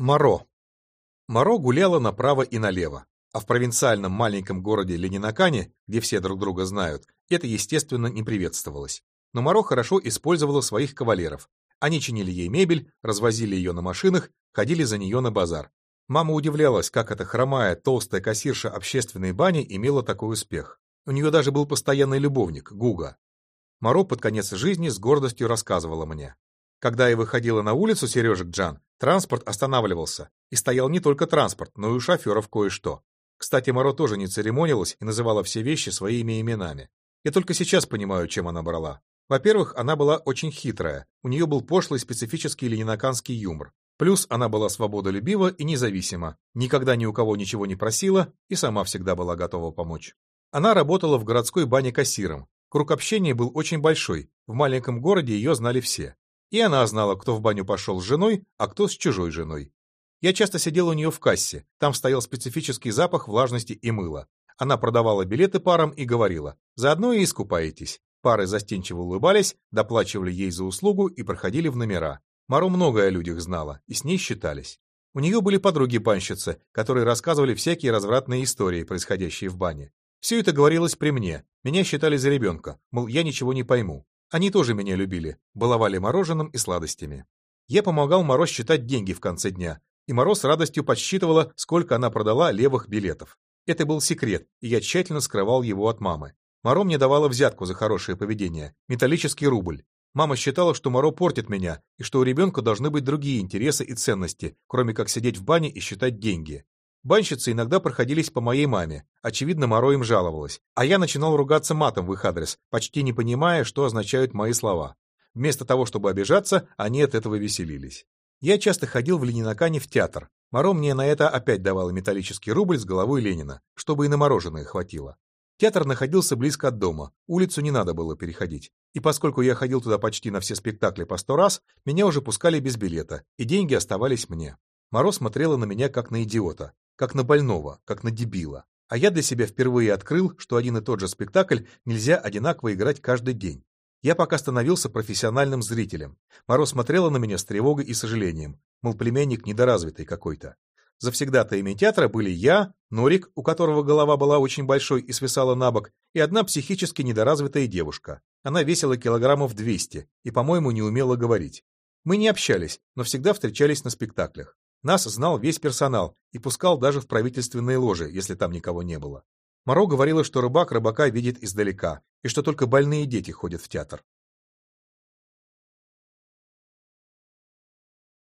Моро. Моро гуляла направо и налево, а в провинциальном маленьком городе Ленинакане, где все друг друга знают, это, естественно, не приветствовалось. Но Моро хорошо использовала своих кавалеров. Они чинили ей мебель, развозили ее на машинах, ходили за нее на базар. Мама удивлялась, как эта хромая, толстая кассирша общественной бани имела такой успех. У нее даже был постоянный любовник, Гуга. Моро под конец жизни с гордостью рассказывала мне. Когда я выходила на улицу, Сережек Джан, транспорт останавливался. И стоял не только транспорт, но и у шоферов кое-что. Кстати, Моро тоже не церемонилась и называла все вещи своими именами. Я только сейчас понимаю, чем она брала. Во-первых, она была очень хитрая, у нее был пошлый специфический ленинаканский юмор. Плюс она была свободолюбива и независима, никогда ни у кого ничего не просила и сама всегда была готова помочь. Она работала в городской бане кассиром. Круг общения был очень большой, в маленьком городе ее знали все. И она знала, кто в баню пошел с женой, а кто с чужой женой. Я часто сидел у нее в кассе, там стоял специфический запах влажности и мыла. Она продавала билеты парам и говорила, заодно и искупаетесь. Пары застенчиво улыбались, доплачивали ей за услугу и проходили в номера. Мару многое о людях знала, и с ней считались. У нее были подруги-банщицы, которые рассказывали всякие развратные истории, происходящие в бане. Все это говорилось при мне, меня считали за ребенка, мол, я ничего не пойму. Они тоже меня любили, баловали мороженым и сладостями. Я помогал Мороз считать деньги в конце дня, и Мороз с радостью подсчитывала, сколько она продала левых билетов. Это был секрет, и я тщательно скрывал его от мамы. Моро мне давала взятку за хорошее поведение, металлический рубль. Мама считала, что Моро портит меня, и что у ребенка должны быть другие интересы и ценности, кроме как сидеть в бане и считать деньги. Банщицы иногда проходились по моей маме, очевидно, Моро им жаловалась, а я начинал ругаться матом в их адрес, почти не понимая, что означают мои слова. Вместо того, чтобы обижаться, они от этого веселились. Я часто ходил в Ленинакане в театр. Моро мне на это опять давала металлический рубль с головой Ленина, чтобы и на мороженое хватило. Театр находился близко от дома, улицу не надо было переходить. И поскольку я ходил туда почти на все спектакли по сто раз, меня уже пускали без билета, и деньги оставались мне. Моро смотрела на меня как на идиота как на больного, как на дебила. А я для себя впервые открыл, что один и тот же спектакль нельзя одинаково играть каждый день. Я пока становился профессиональным зрителем. Моро смотрела на меня с тревогой и сожалением, мол, племянник недоразвитый какой-то. Завсегдатаями театра были я, Норик, у которого голова была очень большой и свисала на бок, и одна психически недоразвитая девушка. Она весила килограммов 200 и, по-моему, не умела говорить. Мы не общались, но всегда встречались на спектаклях. Нас знал весь персонал и пускал даже в правительственные ложи, если там никого не было. Моро говорила, что рыбак рыбака видит издалека, и что только больные дети ходят в театр.